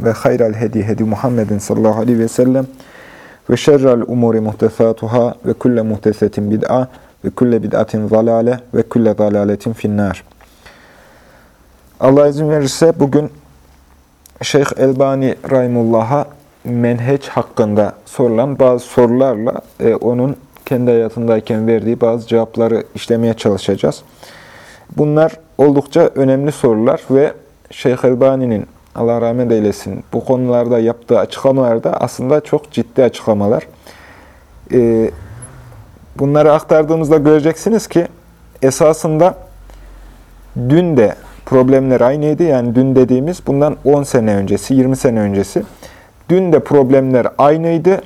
ve hayral hedi hedi Muhammedin sallallahu aleyhi ve sellem ve şerrel umuri muhtesatuhâ ve kulle muhtesetin bid'a ve kulle bid'atin zalale ve kulle zalaletin finnâr. Allah izin verirse bugün Şeyh Elbani Rahimullah'a menheç hakkında sorulan bazı sorularla e, onun kendi hayatındayken verdiği bazı cevapları işlemeye çalışacağız. Bunlar oldukça önemli sorular ve Şeyh Elbani'nin Allah rahmet eylesin bu konularda yaptığı açıklamalarda aslında çok ciddi açıklamalar. Ee, bunları aktardığımızda göreceksiniz ki esasında dün de problemler aynıydı. Yani dün dediğimiz bundan 10 sene öncesi, 20 sene öncesi. Dün de problemler aynıydı.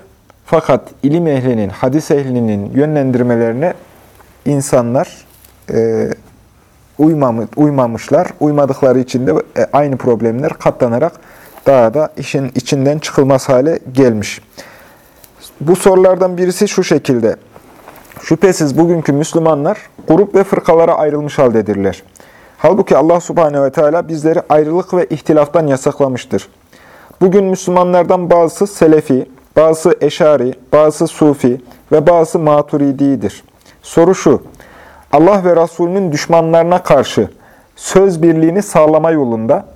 Fakat ilim ehlinin, hadis ehlinin yönlendirmelerine insanlar e, uymamışlar. Uymadıkları için de e, aynı problemler katlanarak daha da işin içinden çıkılmaz hale gelmiş. Bu sorulardan birisi şu şekilde. Şüphesiz bugünkü Müslümanlar grup ve fırkalara ayrılmış haldedirler. Halbuki Allah subhanehu ve teala bizleri ayrılık ve ihtilaftan yasaklamıştır. Bugün Müslümanlardan bazısı Selefi, bazısı Eşari, bazısı Sufi ve bazısı Maturidi'dir. Soru şu, Allah ve Resulünün düşmanlarına karşı söz birliğini sağlama yolunda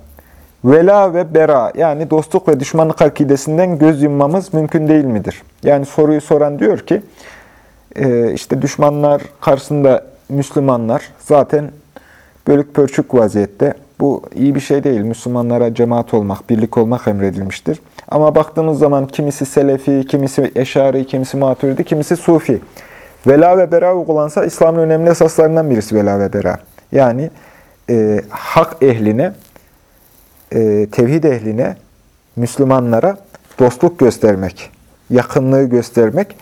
vela ve bera yani dostluk ve düşmanlık akidesinden göz yummamız mümkün değil midir? Yani soruyu soran diyor ki e, işte düşmanlar karşısında Müslümanlar zaten bölük pörçük vaziyette. Bu iyi bir şey değil. Müslümanlara cemaat olmak, birlik olmak emredilmiştir. Ama baktığımız zaman kimisi Selefi, kimisi Eşari, kimisi Maturidi, kimisi Sufi. Vela ve bera uygulansa İslam'ın önemli esaslarından birisi vela ve bera. Yani e, hak ehline, e, tevhid ehline, Müslümanlara dostluk göstermek, yakınlığı göstermek,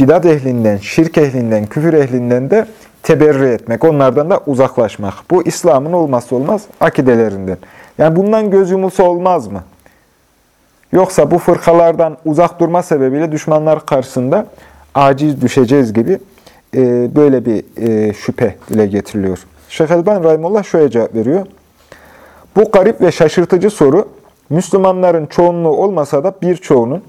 bidat ehlinden, şirk ehlinden, küfür ehlinden de teberri etmek, onlardan da uzaklaşmak. Bu İslam'ın olmazsa olmaz akidelerinden. Yani bundan göz yumulsa olmaz mı? Yoksa bu fırkalardan uzak durma sebebiyle düşmanlar karşısında aciz düşeceğiz gibi e, böyle bir e, şüphe dile getiriliyor. Şeyh Elban Rahimullah şöyle cevap veriyor. Bu garip ve şaşırtıcı soru, Müslümanların çoğunluğu olmasa da birçoğunun,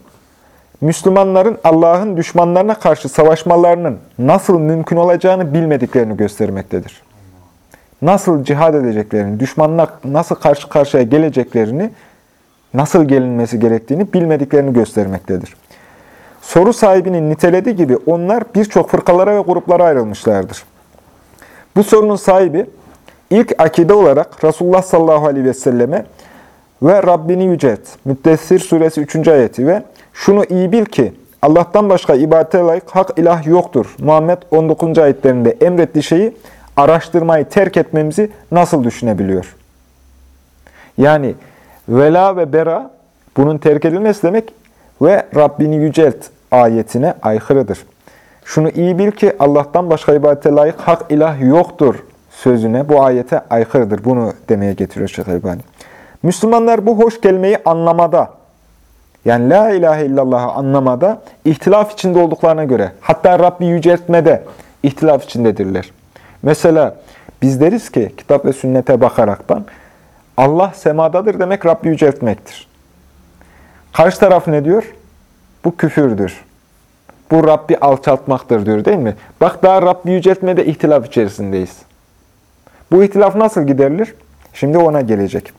Müslümanların Allah'ın düşmanlarına karşı savaşmalarının nasıl mümkün olacağını bilmediklerini göstermektedir. Nasıl cihad edeceklerini, düşmanla nasıl karşı karşıya geleceklerini, nasıl gelinmesi gerektiğini bilmediklerini göstermektedir. Soru sahibinin nitelediği gibi onlar birçok fırkalara ve gruplara ayrılmışlardır. Bu sorunun sahibi ilk akide olarak Resulullah sallallahu aleyhi ve selleme ve Rabbini yücelt, Müddessir suresi 3. ayeti ve şunu iyi bil ki Allah'tan başka ibadete layık hak ilah yoktur. Muhammed 19. ayetlerinde emrettiği şeyi araştırmayı terk etmemizi nasıl düşünebiliyor? Yani vela ve bera bunun terk edilmesi demek ve Rabbini yücelt ayetine aykırıdır. Şunu iyi bil ki Allah'tan başka ibadete layık hak ilah yoktur sözüne bu ayete aykırıdır. Bunu demeye getiriyor Şeyh Elbani. Müslümanlar bu hoş kelimeyi anlamada, yani la ilahe illallah'ı anlamada ihtilaf içinde olduklarına göre, hatta Rabbi yüceltmede ihtilaf içindedirler. Mesela biz deriz ki kitap ve sünnete bakaraktan Allah semadadır demek Rabbi yüceltmektir. Karşı taraf ne diyor? Bu küfürdür. Bu Rabbi alçaltmaktır diyor değil mi? Bak daha Rabbi yüceltmede ihtilaf içerisindeyiz. Bu ihtilaf nasıl giderilir? Şimdi ona gelecek.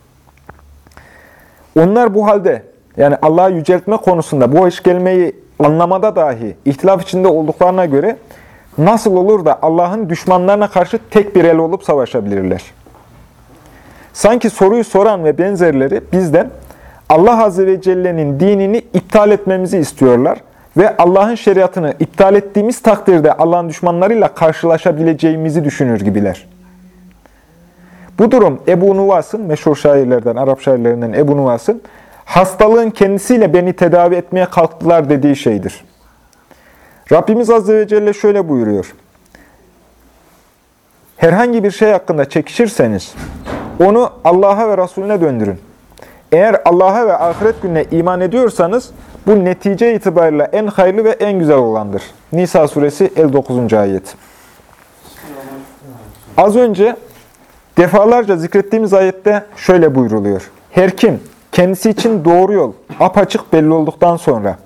Onlar bu halde yani Allah'ı yüceltme konusunda bu iş gelmeyi anlamada dahi ihtilaf içinde olduklarına göre nasıl olur da Allah'ın düşmanlarına karşı tek bir el olup savaşabilirler? Sanki soruyu soran ve benzerleri bizden Allah Azze ve Celle'nin dinini iptal etmemizi istiyorlar ve Allah'ın şeriatını iptal ettiğimiz takdirde Allah'ın düşmanlarıyla karşılaşabileceğimizi düşünür gibiler. Bu durum Ebu Nuvas'ın, meşhur şairlerden, Arap şairlerinden Ebu Nuvas'ın hastalığın kendisiyle beni tedavi etmeye kalktılar dediği şeydir. Rabbimiz Azze ve Celle şöyle buyuruyor. Herhangi bir şey hakkında çekişirseniz onu Allah'a ve Resulüne döndürün. Eğer Allah'a ve ahiret gününe iman ediyorsanız bu netice itibariyle en hayırlı ve en güzel olandır. Nisa suresi 59. ayet. Az önce defalarca zikrettiğimiz ayette şöyle buyruluyor. Her kim kendisi için doğru yol apaçık belli olduktan sonra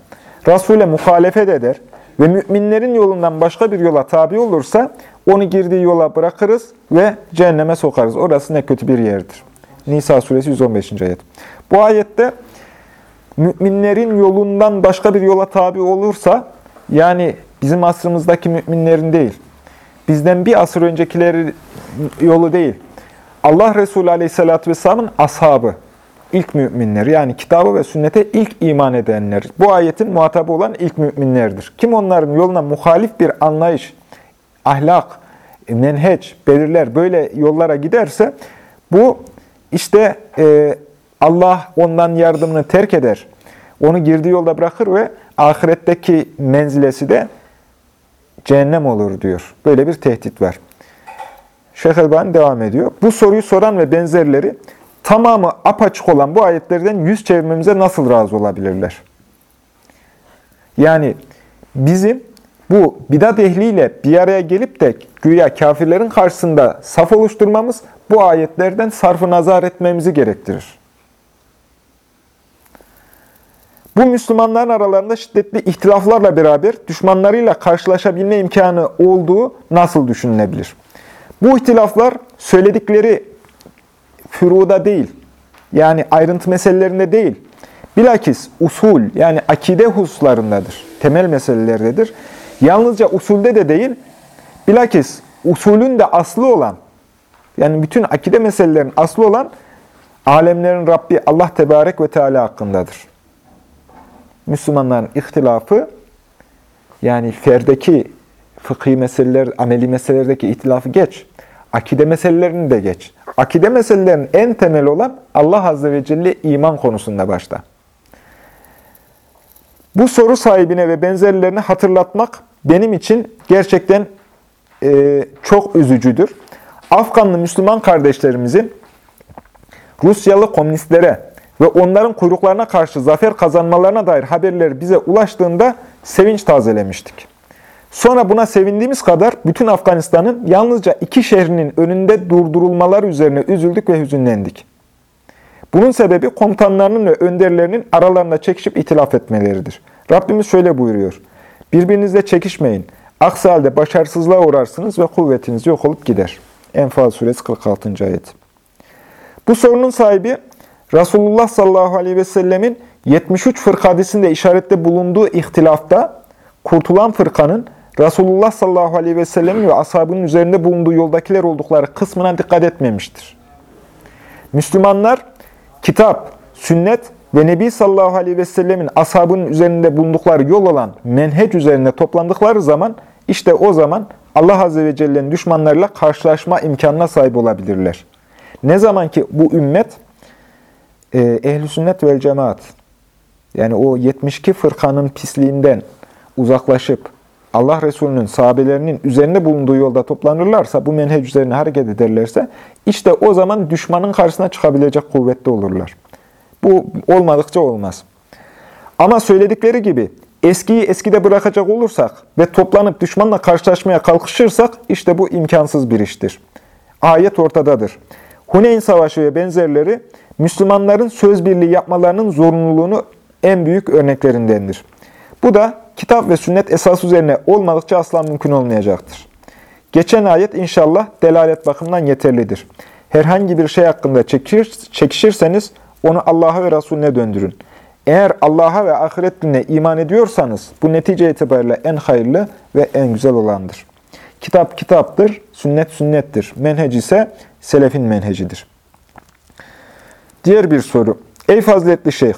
Resul'e muhalefet eder ve müminlerin yolundan başka bir yola tabi olursa onu girdiği yola bırakırız ve cehenneme sokarız. Orası ne kötü bir yerdir. Nisa suresi 115. ayet. Bu ayette müminlerin yolundan başka bir yola tabi olursa, yani bizim asrımızdaki müminlerin değil, bizden bir asır öncekileri yolu değil, Allah Resulü Aleyhisselatü Vesselam'ın ashabı, ilk müminler, yani kitabı ve sünnete ilk iman edenler, bu ayetin muhatabı olan ilk müminlerdir. Kim onların yoluna muhalif bir anlayış, ahlak, menheç, belirler, böyle yollara giderse, bu işte e, Allah ondan yardımını terk eder. Onu girdiği yolda bırakır ve ahiretteki menzilesi de cehennem olur diyor. Böyle bir tehdit var. Şeyh Elbani devam ediyor. Bu soruyu soran ve benzerleri tamamı apaçık olan bu ayetlerden yüz çevirmemize nasıl razı olabilirler? Yani bizim bu bidat ehliyle bir araya gelip de güya kafirlerin karşısında saf oluşturmamız bu ayetlerden sarfı nazar etmemizi gerektirir. Bu Müslümanların aralarında şiddetli ihtilaflarla beraber düşmanlarıyla karşılaşabilme imkanı olduğu nasıl düşünülebilir? Bu ihtilaflar söyledikleri füruda değil, yani ayrıntı meselelerinde değil, bilakis usul yani akide hususlarındadır, temel meselelerdedir. Yalnızca usulde de değil, bilakis usulün de aslı olan, yani bütün akide meselelerin aslı olan alemlerin Rabbi Allah Tebarek ve Teala hakkındadır. Müslümanların ihtilafı, yani ferdeki fıkhi meseleler, ameli meselelerdeki ihtilafı geç. Akide meselelerini de geç. Akide meselelerinin en temeli olan Allah Azze ve Celle iman konusunda başta. Bu soru sahibine ve benzerlerine hatırlatmak benim için gerçekten e, çok üzücüdür. Afganlı Müslüman kardeşlerimizin Rusyalı komünistlere ve onların kuyruklarına karşı zafer kazanmalarına dair haberler bize ulaştığında sevinç tazelemiştik. Sonra buna sevindiğimiz kadar bütün Afganistan'ın yalnızca iki şehrinin önünde durdurulmaları üzerine üzüldük ve hüzünlendik. Bunun sebebi komutanlarının ve önderlerinin aralarında çekişip itilaf etmeleridir. Rabbimiz şöyle buyuruyor. Birbirinizle çekişmeyin. Aksi halde başarısızlığa uğrarsınız ve kuvvetiniz yok olup gider. Enfal suresi 46. ayet. Bu sorunun sahibi Resulullah sallallahu aleyhi ve sellemin 73 fırka hadisinde işarette bulunduğu ihtilafta kurtulan fırkanın Resulullah sallallahu aleyhi ve sellemin ve ashabının üzerinde bulunduğu yoldakiler oldukları kısmına dikkat etmemiştir. Müslümanlar kitap, sünnet ve Nebi sallallahu aleyhi ve sellemin ashabının üzerinde bulundukları yol olan menheç üzerinde toplandıkları zaman işte o zaman Allah azze ve celle'nin düşmanlarıyla karşılaşma imkanına sahip olabilirler. Ne zaman ki bu ümmet ehl sünnet vel cemaat yani o 72 fırkanın pisliğinden uzaklaşıp Allah Resulü'nün sahabelerinin üzerinde bulunduğu yolda toplanırlarsa, bu menhec üzerine hareket ederlerse, işte o zaman düşmanın karşısına çıkabilecek kuvvette olurlar. Bu olmadıkça olmaz. Ama söyledikleri gibi eskiyi eskide bırakacak olursak ve toplanıp düşmanla karşılaşmaya kalkışırsak işte bu imkansız bir iştir. Ayet ortadadır. Huneyn Savaşı ve benzerleri Müslümanların söz birliği yapmalarının zorunluluğunu en büyük örneklerindendir. Bu da kitap ve sünnet esas üzerine olmadıkça asla mümkün olmayacaktır. Geçen ayet inşallah delalet bakımından yeterlidir. Herhangi bir şey hakkında çekişir, çekişirseniz onu Allah'a ve Resulüne döndürün. Eğer Allah'a ve ahiret gününe iman ediyorsanız bu netice itibariyle en hayırlı ve en güzel olandır. Kitap kitaptır, sünnet sünnettir. Menhec ise selefin menhecidir. Diğer bir soru. Ey faziletli şeyh,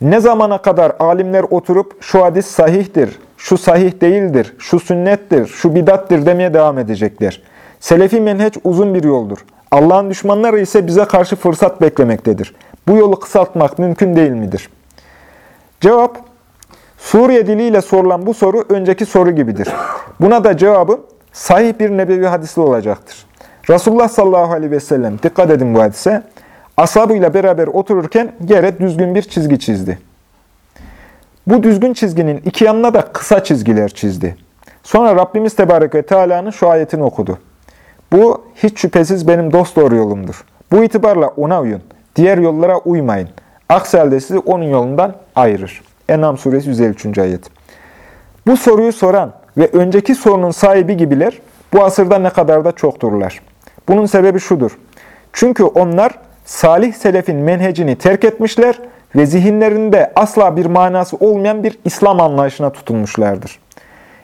ne zamana kadar alimler oturup şu hadis sahihtir, şu sahih değildir, şu sünnettir, şu bidattir demeye devam edecekler. Selefi menheç uzun bir yoldur. Allah'ın düşmanları ise bize karşı fırsat beklemektedir. Bu yolu kısaltmak mümkün değil midir? Cevap, Suriye diliyle sorulan bu soru önceki soru gibidir. Buna da cevabı sahih bir nebevi hadisli olacaktır. Resulullah sallallahu aleyhi ve sellem, dikkat edin bu hadise, ashabıyla beraber otururken yere düzgün bir çizgi çizdi. Bu düzgün çizginin iki yanına da kısa çizgiler çizdi. Sonra Rabbimiz Tebarek ve Teala'nın şu ayetini okudu. Bu hiç şüphesiz benim dost doğru yolumdur. Bu itibarla ona uyun. Diğer yollara uymayın. Aksi halde sizi onun yolundan ayırır. Enam suresi 153. ayet. Bu soruyu soran ve önceki sorunun sahibi gibiler bu asırda ne kadar da çokturlar. Bunun sebebi şudur. Çünkü onlar salih selefin menhecini terk etmişler ve zihinlerinde asla bir manası olmayan bir İslam anlayışına tutunmuşlardır.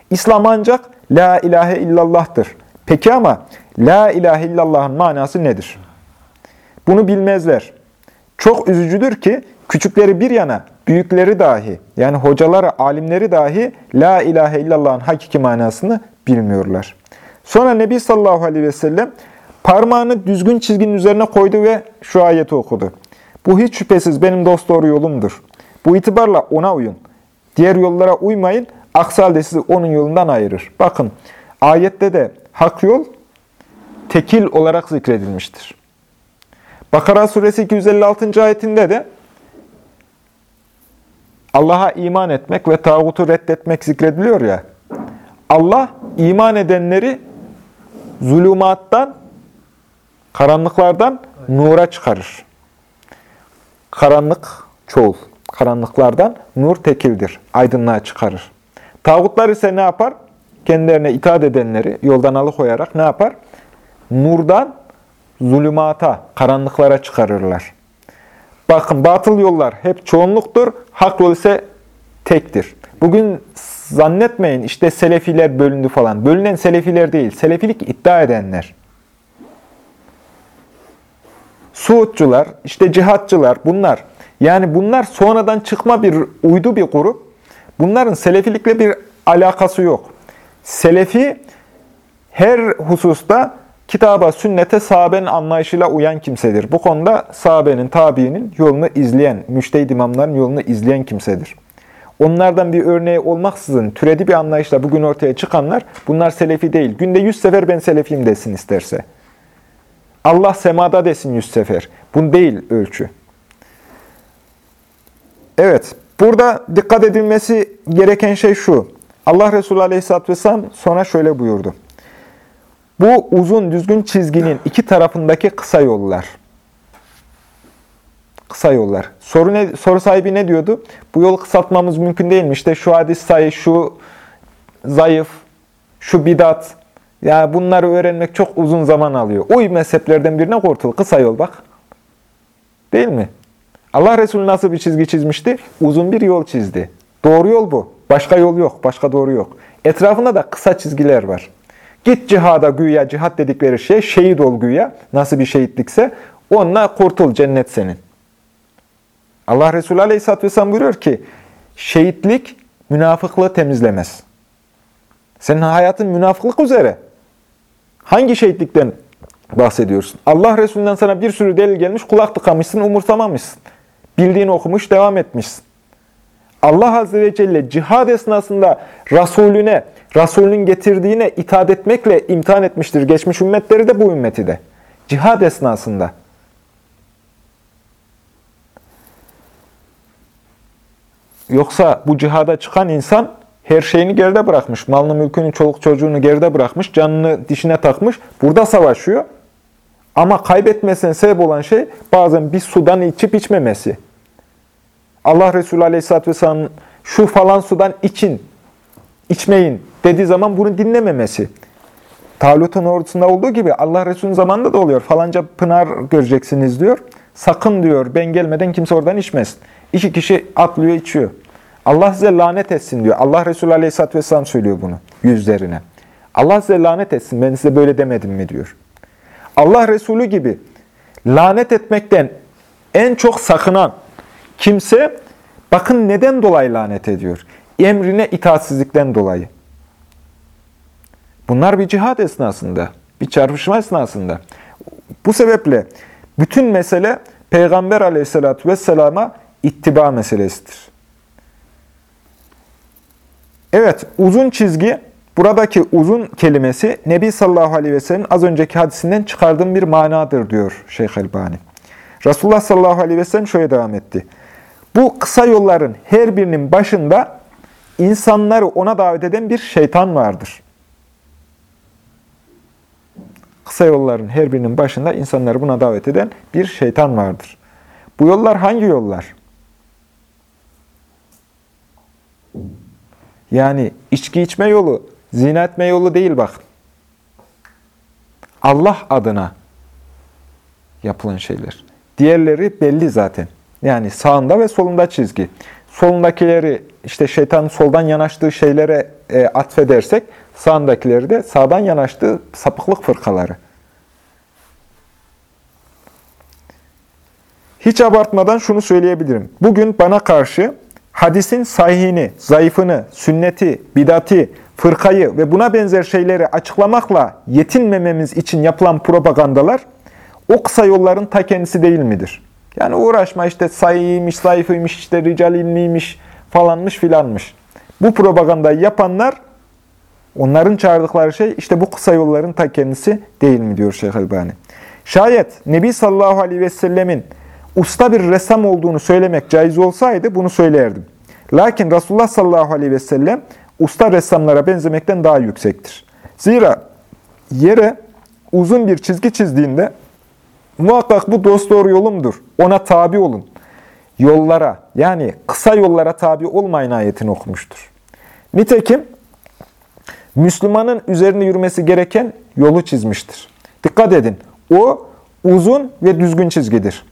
İslam ancak La ilahe illallah'tır. Peki ama La ilahe illallah'ın manası nedir? Bunu bilmezler. Çok üzücüdür ki küçükleri bir yana büyükleri dahi yani hocaları, alimleri dahi La ilahe illallah'ın hakiki manasını bilmiyorlar. Sonra Nebi sallallahu aleyhi ve sellem parmağını düzgün çizginin üzerine koydu ve şu ayeti okudu. Bu hiç şüphesiz benim dost doğru yolumdur. Bu itibarla ona uyun. Diğer yollara uymayın. Aksi halde sizi onun yolundan ayırır. Bakın ayette de hak yol tekil olarak zikredilmiştir. Bakara suresi 256. ayetinde de Allah'a iman etmek ve tağutu reddetmek zikrediliyor ya. Allah iman edenleri zulümattan, karanlıklardan nura çıkarır. Karanlık çoğul. Karanlıklardan nur tekildir. Aydınlığa çıkarır. Tağutlar ise ne yapar? Kendilerine itaat edenleri yoldan alıkoyarak ne yapar? Nurdan zulümata, karanlıklara çıkarırlar. Bakın batıl yollar hep çoğunluktur, hak yol ise tektir. Bugün zannetmeyin işte selefiler bölündü falan. Bölünen selefiler değil, selefilik iddia edenler. Suudcular, işte cihatçılar bunlar. Yani bunlar sonradan çıkma bir uydu bir grup. Bunların selefilikle bir alakası yok. Selefi her hususta kitaba, sünnete, sahabenin anlayışıyla uyan kimsedir. Bu konuda sahabenin, tabiinin yolunu izleyen, müştehid imamların yolunu izleyen kimsedir. Onlardan bir örneği olmaksızın türedi bir anlayışla bugün ortaya çıkanlar, bunlar selefi değil. Günde yüz sefer ben selefiyim desin isterse. Allah semada desin yüz sefer. Bu değil ölçü. Evet, burada dikkat edilmesi gereken şey şu. Allah Resulü Aleyhisselatü Vesselam sonra şöyle buyurdu. Bu uzun düzgün çizginin iki tarafındaki kısa yollar. Kısa yollar. Soru, ne, soru sahibi ne diyordu? Bu yolu kısaltmamız mümkün değil mi? İşte şu hadis sayı, şu zayıf, şu bidat. Ya bunları öğrenmek çok uzun zaman alıyor. Uy mezheplerden birine kurtul. Kısa yol bak. Değil mi? Allah Resulü nasıl bir çizgi çizmişti? Uzun bir yol çizdi. Doğru yol bu. Başka yol yok. Başka doğru yok. Etrafında da kısa çizgiler var. Git cihada güya, cihat dedikleri şey şehit ol güya. Nasıl bir şehitlikse onunla kurtul cennet senin. Allah Resulü Aleyhisselatü Vesselam buyuruyor ki şehitlik münafıklığı temizlemez. Senin hayatın münafıklık üzere. Hangi şehitlikten bahsediyorsun? Allah Resulü'nden sana bir sürü delil gelmiş, kulak tıkamışsın, umursamamışsın. Bildiğini okumuş, devam etmişsin. Allah Azze ve Celle cihad esnasında Resulüne, Resulünün getirdiğine itaat etmekle imtihan etmiştir. Geçmiş ümmetleri de bu ümmeti de. Cihad esnasında. Yoksa bu cihada çıkan insan her şeyini geride bırakmış. Malını, mülkünü, çoluk çocuğunu geride bırakmış. Canını dişine takmış. Burada savaşıyor. Ama kaybetmesine sebep olan şey bazen bir sudan içip içmemesi. Allah Resulü Aleyhisselatü Vesselam'ın şu falan sudan için, içmeyin dediği zaman bunu dinlememesi. Talut'un ordusunda olduğu gibi Allah Resulü'nün zamanında da oluyor. Falanca pınar göreceksiniz diyor. Sakın diyor ben gelmeden kimse oradan içmesin. İki kişi atlıyor içiyor. Allah size lanet etsin diyor. Allah Resulü Aleyhisselatü Vesselam söylüyor bunu yüzlerine. Allah size lanet etsin ben size böyle demedim mi diyor. Allah Resulü gibi lanet etmekten en çok sakınan kimse bakın neden dolayı lanet ediyor? Emrine itaatsizlikten dolayı. Bunlar bir cihad esnasında, bir çarpışma esnasında. Bu sebeple bütün mesele Peygamber aleyhissalatü vesselama ittiba meselesidir. Evet, uzun çizgi, buradaki uzun kelimesi Nebi sallallahu aleyhi ve sellem az önceki hadisinden çıkardığım bir manadır diyor Şeyh Elbani. Resulullah sallallahu aleyhi ve sellem şöyle devam etti. Bu kısa yolların her birinin başında insanları ona davet eden bir şeytan vardır. Kısa yolların her birinin başında insanları buna davet eden bir şeytan vardır. Bu yollar hangi yollar? Yani içki içme yolu, zina etme yolu değil bak. Allah adına yapılan şeyler. Diğerleri belli zaten. Yani sağında ve solunda çizgi. Solundakileri işte şeytanın soldan yanaştığı şeylere e, atfedersek sağındakileri de sağdan yanaştığı sapıklık fırkaları. Hiç abartmadan şunu söyleyebilirim. Bugün bana karşı hadisin sahihini, zayıfını, sünneti, bidati, fırkayı ve buna benzer şeyleri açıklamakla yetinmememiz için yapılan propagandalar o kısa yolların ta kendisi değil midir? Yani uğraşma işte sayıymış, zayıfıymış, işte rical ilmiymiş, falanmış filanmış. Bu propagandayı yapanlar, onların çağırdıkları şey işte bu kısa yolların ta kendisi değil mi diyor Şeyh Elbani. Şayet Nebi sallallahu aleyhi ve sellemin usta bir ressam olduğunu söylemek caiz olsaydı bunu söylerdim. Lakin Resulullah sallallahu aleyhi ve sellem usta ressamlara benzemekten daha yüksektir. Zira yere uzun bir çizgi çizdiğinde muhakkak bu dost doğru yolumdur. Ona tabi olun. Yollara yani kısa yollara tabi olmayın ayetini okumuştur. Nitekim Müslümanın üzerine yürümesi gereken yolu çizmiştir. Dikkat edin. O uzun ve düzgün çizgidir.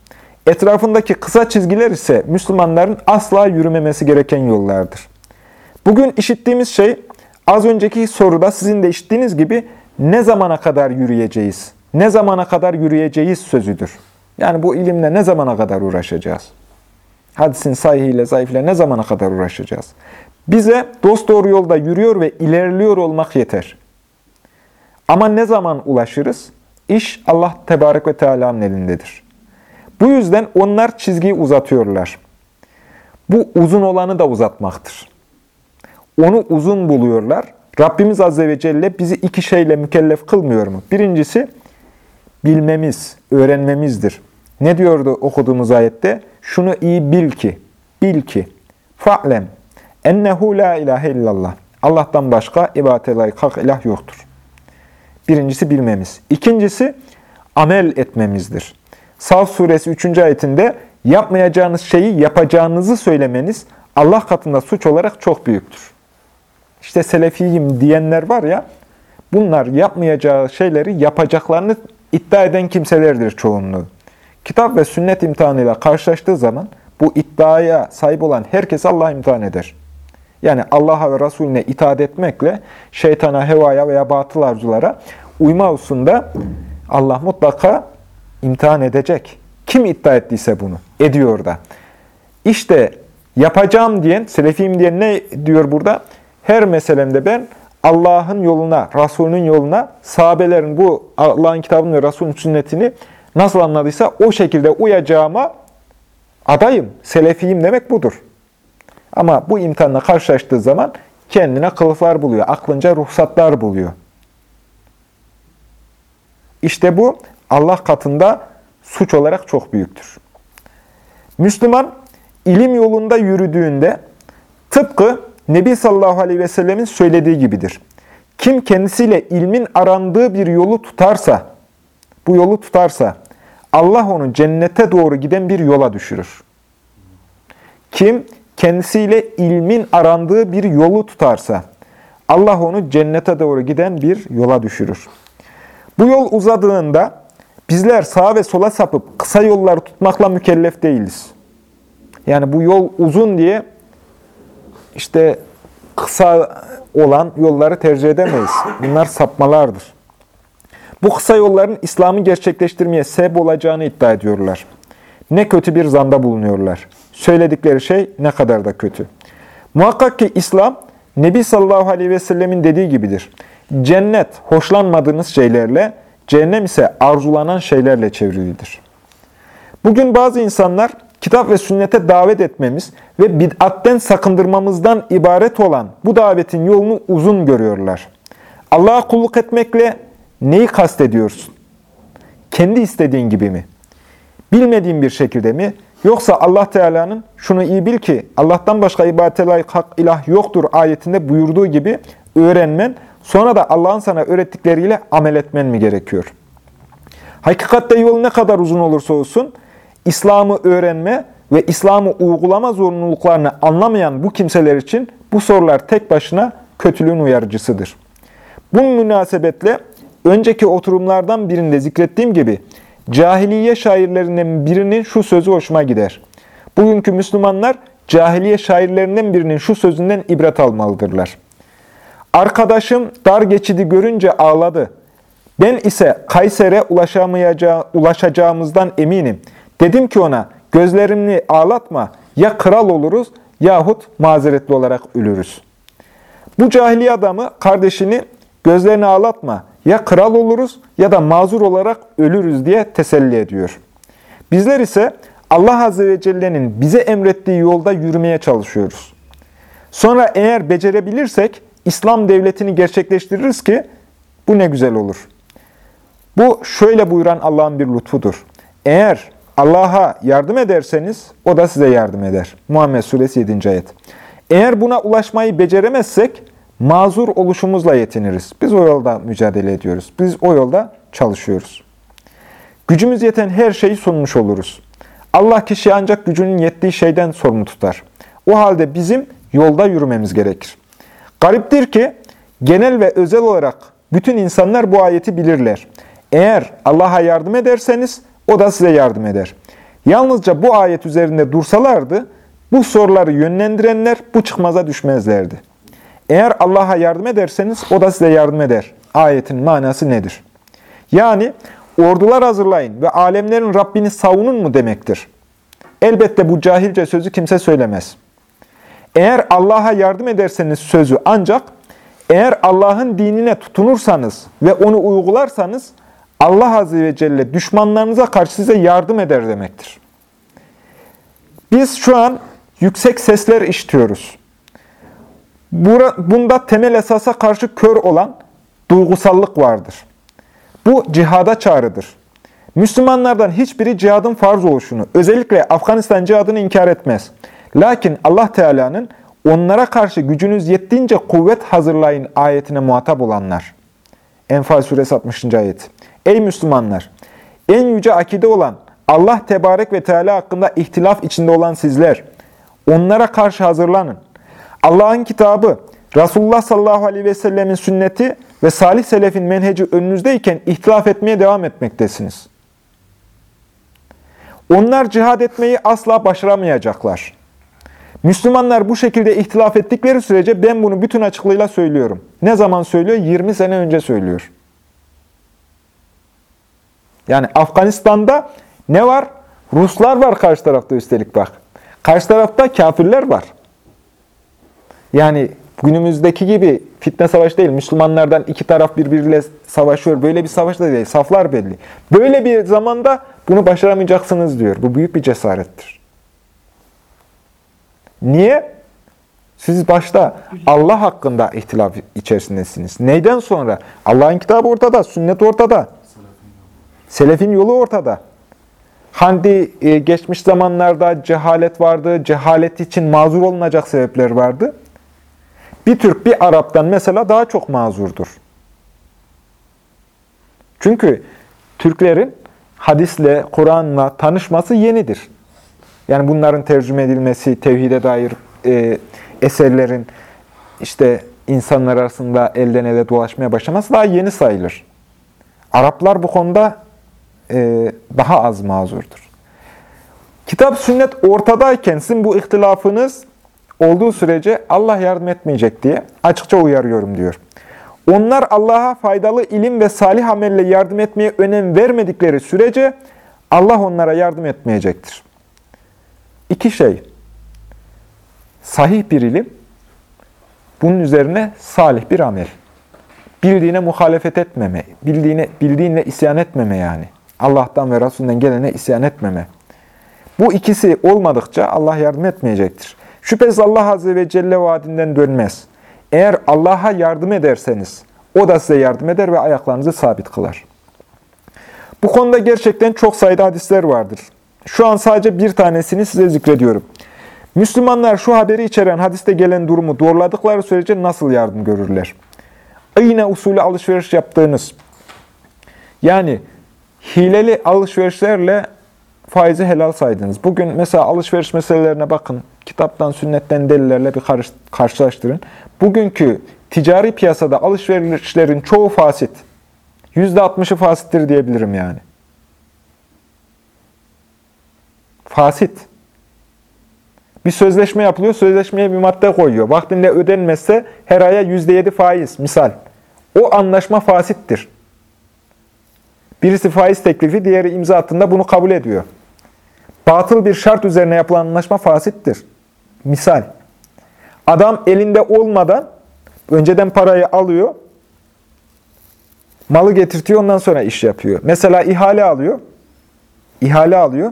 Etrafındaki kısa çizgiler ise Müslümanların asla yürümemesi gereken yollardır. Bugün işittiğimiz şey az önceki soruda sizin de işittiğiniz gibi ne zamana kadar yürüyeceğiz? Ne zamana kadar yürüyeceğiz sözüdür. Yani bu ilimle ne zamana kadar uğraşacağız? Hadisin sahihiyle, zayıfle ne zamana kadar uğraşacağız? Bize dost doğru yolda yürüyor ve ilerliyor olmak yeter. Ama ne zaman ulaşırız? İş Allah Tebarek ve Teala'nın elindedir. Bu yüzden onlar çizgiyi uzatıyorlar. Bu uzun olanı da uzatmaktır. Onu uzun buluyorlar. Rabbimiz Azze ve Celle bizi iki şeyle mükellef kılmıyor mu? Birincisi, bilmemiz, öğrenmemizdir. Ne diyordu okuduğumuz ayette? Şunu iyi bil ki, bil ki, fa'lem, ennehu la ilahe illallah. Allah'tan başka ibadete layık hak ilah yoktur. Birincisi bilmemiz. İkincisi, amel etmemizdir. Saf suresi 3. ayetinde yapmayacağınız şeyi yapacağınızı söylemeniz Allah katında suç olarak çok büyüktür. İşte selefiyim diyenler var ya, bunlar yapmayacağı şeyleri yapacaklarını iddia eden kimselerdir çoğunluğu. Kitap ve sünnet imtihanıyla karşılaştığı zaman bu iddiaya sahip olan herkes Allah imtihan eder. Yani Allah'a ve Resulüne itaat etmekle şeytana, hevaya veya batıl arzulara uyma hususunda Allah mutlaka imtihan edecek. Kim iddia ettiyse bunu, ediyor da. İşte yapacağım diyen, selefiyim diyen ne diyor burada? Her meselemde ben Allah'ın yoluna, Resulünün yoluna, sahabelerin bu Allah'ın kitabını ve Resulünün sünnetini nasıl anladıysa o şekilde uyacağıma adayım, selefiyim demek budur. Ama bu imtihanla karşılaştığı zaman kendine kılıflar buluyor, aklınca ruhsatlar buluyor. İşte bu Allah katında suç olarak çok büyüktür. Müslüman ilim yolunda yürüdüğünde tıpkı Nebi sallallahu aleyhi ve sellemin söylediği gibidir. Kim kendisiyle ilmin arandığı bir yolu tutarsa, bu yolu tutarsa Allah onu cennete doğru giden bir yola düşürür. Kim kendisiyle ilmin arandığı bir yolu tutarsa Allah onu cennete doğru giden bir yola düşürür. Bu yol uzadığında bizler sağa ve sola sapıp kısa yolları tutmakla mükellef değiliz. Yani bu yol uzun diye işte kısa olan yolları tercih edemeyiz. Bunlar sapmalardır. Bu kısa yolların İslam'ı gerçekleştirmeye sebep olacağını iddia ediyorlar. Ne kötü bir zanda bulunuyorlar. Söyledikleri şey ne kadar da kötü. Muhakkak ki İslam, Nebi sallallahu aleyhi ve sellemin dediği gibidir. Cennet hoşlanmadığınız şeylerle, cehennem ise arzulanan şeylerle çevrilidir. Bugün bazı insanlar kitap ve sünnete davet etmemiz ve bid'atten sakındırmamızdan ibaret olan bu davetin yolunu uzun görüyorlar. Allah'a kulluk etmekle neyi kastediyorsun? Kendi istediğin gibi mi? Bilmediğin bir şekilde mi? Yoksa Allah Teala'nın şunu iyi bil ki Allah'tan başka ibadete layık hak ilah yoktur ayetinde buyurduğu gibi öğrenmen, sonra da Allah'ın sana öğrettikleriyle amel etmen mi gerekiyor? Hakikatte yol ne kadar uzun olursa olsun, İslam'ı öğrenme ve İslam'ı uygulama zorunluluklarını anlamayan bu kimseler için bu sorular tek başına kötülüğün uyarıcısıdır. Bu münasebetle önceki oturumlardan birinde zikrettiğim gibi cahiliye şairlerinden birinin şu sözü hoşuma gider. Bugünkü Müslümanlar cahiliye şairlerinden birinin şu sözünden ibret almalıdırlar. Arkadaşım dar geçidi görünce ağladı. Ben ise Kayser'e ulaşacağımızdan eminim. Dedim ki ona gözlerini ağlatma ya kral oluruz yahut mazeretli olarak ölürüz. Bu cahiliye adamı kardeşini gözlerini ağlatma ya kral oluruz ya da mazur olarak ölürüz diye teselli ediyor. Bizler ise Allah Azze ve Celle'nin bize emrettiği yolda yürümeye çalışıyoruz. Sonra eğer becerebilirsek İslam devletini gerçekleştiririz ki bu ne güzel olur. Bu şöyle buyuran Allah'ın bir lütfudur. Eğer Allah'a yardım ederseniz o da size yardım eder. Muhammed Suresi 7. ayet. Eğer buna ulaşmayı beceremezsek mazur oluşumuzla yetiniriz. Biz o yolda mücadele ediyoruz. Biz o yolda çalışıyoruz. Gücümüz yeten her şeyi sunmuş oluruz. Allah kişi ancak gücünün yettiği şeyden sorumlu tutar. O halde bizim yolda yürümemiz gerekir. Gariptir ki genel ve özel olarak bütün insanlar bu ayeti bilirler. Eğer Allah'a yardım ederseniz o da size yardım eder. Yalnızca bu ayet üzerinde dursalardı bu soruları yönlendirenler bu çıkmaza düşmezlerdi. Eğer Allah'a yardım ederseniz o da size yardım eder. Ayetin manası nedir? Yani ordular hazırlayın ve alemlerin Rabbini savunun mu demektir? Elbette bu cahilce sözü kimse söylemez. Eğer Allah'a yardım ederseniz sözü ancak eğer Allah'ın dinine tutunursanız ve onu uygularsanız Allah Azze ve Celle düşmanlarınıza karşı size yardım eder demektir. Biz şu an yüksek sesler işitiyoruz. Bunda temel esasa karşı kör olan duygusallık vardır. Bu cihada çağrıdır. Müslümanlardan hiçbiri cihadın farz oluşunu, özellikle Afganistan cihadını inkar etmez. Lakin Allah Teala'nın onlara karşı gücünüz yettiğince kuvvet hazırlayın ayetine muhatap olanlar. Enfal suresi 60. ayet. Ey Müslümanlar! En yüce akide olan Allah Tebarek ve Teala hakkında ihtilaf içinde olan sizler, onlara karşı hazırlanın. Allah'ın kitabı, Resulullah sallallahu aleyhi ve sellemin sünneti ve salih selefin menheci önünüzdeyken ihtilaf etmeye devam etmektesiniz. Onlar cihad etmeyi asla başaramayacaklar. Müslümanlar bu şekilde ihtilaf ettikleri sürece ben bunu bütün açıklığıyla söylüyorum. Ne zaman söylüyor? 20 sene önce söylüyor. Yani Afganistan'da ne var? Ruslar var karşı tarafta üstelik bak. Karşı tarafta kafirler var. Yani günümüzdeki gibi fitne savaşı değil. Müslümanlardan iki taraf birbiriyle savaşıyor. Böyle bir savaş da değil. Saflar belli. Böyle bir zamanda bunu başaramayacaksınız diyor. Bu büyük bir cesarettir. Niye? Siz başta Allah hakkında ihtilaf içerisindesiniz. Neyden sonra? Allah'ın kitabı ortada, sünnet ortada. Selefin yolu ortada. Handi e, geçmiş zamanlarda cehalet vardı, cehalet için mazur olunacak sebepler vardı. Bir Türk bir Arap'tan mesela daha çok mazurdur. Çünkü Türklerin hadisle, Kur'an'la tanışması yenidir. Yani bunların tercüme edilmesi, tevhide dair e, eserlerin işte insanlar arasında elden ele dolaşmaya başlaması daha yeni sayılır. Araplar bu konuda e, daha az mazurdur. Kitap sünnet ortadayken sizin bu ihtilafınız olduğu sürece Allah yardım etmeyecek diye açıkça uyarıyorum diyor. Onlar Allah'a faydalı ilim ve salih amelle yardım etmeye önem vermedikleri sürece Allah onlara yardım etmeyecektir. İki şey. Sahih bir ilim, bunun üzerine salih bir amel. Bildiğine muhalefet etmeme, bildiğine, bildiğinle isyan etmeme yani. Allah'tan ve Resulünden gelene isyan etmeme. Bu ikisi olmadıkça Allah yardım etmeyecektir. Şüphesiz Allah Azze ve Celle vaadinden dönmez. Eğer Allah'a yardım ederseniz, o da size yardım eder ve ayaklarınızı sabit kılar. Bu konuda gerçekten çok sayıda hadisler vardır. Şu an sadece bir tanesini size zikrediyorum. Müslümanlar şu haberi içeren hadiste gelen durumu doğruladıkları sürece nasıl yardım görürler? Yine usulü alışveriş yaptığınız, yani hileli alışverişlerle faizi helal saydınız. Bugün mesela alışveriş meselelerine bakın. Kitaptan, sünnetten delillerle bir karşılaştırın. Bugünkü ticari piyasada alışverişlerin çoğu fasit. %60'ı fasittir diyebilirim yani. Fasit. Bir sözleşme yapılıyor, sözleşmeye bir madde koyuyor. Vaktinde ödenmezse her aya %7 faiz, misal. O anlaşma fasittir. Birisi faiz teklifi, diğeri imza attığında bunu kabul ediyor. Batıl bir şart üzerine yapılan anlaşma fasittir. Misal. Adam elinde olmadan önceden parayı alıyor, malı getirtiyor, ondan sonra iş yapıyor. Mesela ihale alıyor, ihale alıyor.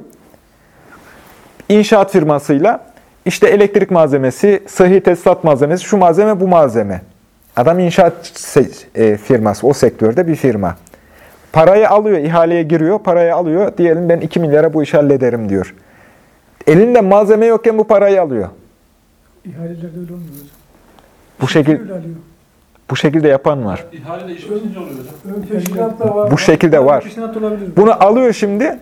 İnşaat firmasıyla işte elektrik malzemesi, sıhhi tesisat malzemesi, şu malzeme, bu malzeme. Adam inşaat e, firması, o sektörde bir firma. Parayı alıyor, ihaleye giriyor, parayı alıyor. Diyelim ben 2 milyara bu işi hallederim diyor. Elinde malzeme yokken bu parayı alıyor. İhalelerde öyle olmuyor hocam. Bu şekil Öyle alıyor. bu şekilde yapan var. İhaleyle iş bitince oluyor hocam. Var. Bu şekilde var. Bunu alıyor şimdi.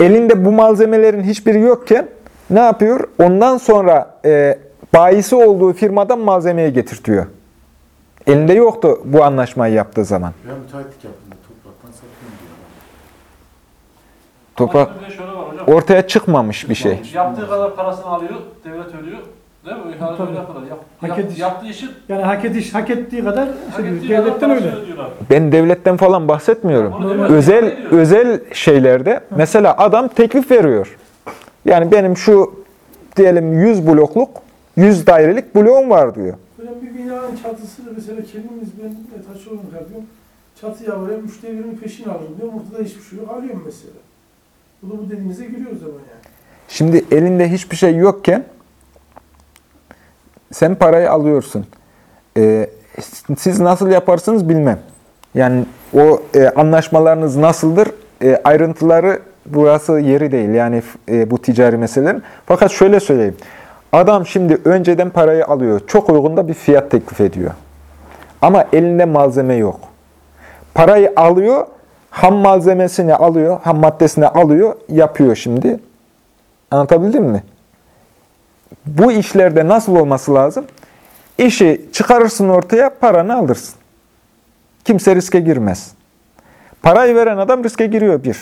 Elinde bu malzemelerin hiçbiri yokken ne yapıyor? Ondan sonra e, bayisi olduğu firmadan malzemeyi getirtiyor. Elinde yoktu bu anlaşmayı yaptığı zaman. Ben müteahhitlik yaptım. Toprak Ama bir de şöyle var hocam. ortaya çıkmamış bir şey. Yaptığı kadar parasını alıyor, devlet ödüyor. Değil mi? İhale Tabii. öyle. Yap, Hak yap, ediş. yaptığı işi Yani hak, ediş, hak ettiği kadar hak diyor, ettiği kadar devletten öyle. ödüyorlar. Ben devletten falan bahsetmiyorum. Onu devlet Özel özel şeylerde mesela adam teklif veriyor. Yani benim şu diyelim 100 blokluk 100 dairelik bloğum var diyor. Hocam bir binanın çatısı mesela kendimiz ben e, taşeronluk yapıyorum. Çatıya oraya müşterinin peşini alırım diyor. Ortada hiçbir şey yok. Alıyorum mesela. Bu bu dediğinize giriyor zaman yani. Şimdi elinde hiçbir şey yokken sen parayı alıyorsun. Ee, siz nasıl yaparsınız bilmem. Yani o e, anlaşmalarınız nasıldır? E, ayrıntıları burası yeri değil. Yani e, bu ticari meselelerin. Fakat şöyle söyleyeyim. Adam şimdi önceden parayı alıyor. Çok uygun da bir fiyat teklif ediyor. Ama elinde malzeme yok. Parayı alıyor, ham malzemesini alıyor, ham maddesini alıyor, yapıyor şimdi. Anlatabildim mi? Bu işlerde nasıl olması lazım? İşi çıkarırsın ortaya, paranı alırsın. Kimse riske girmez. Parayı veren adam riske giriyor bir.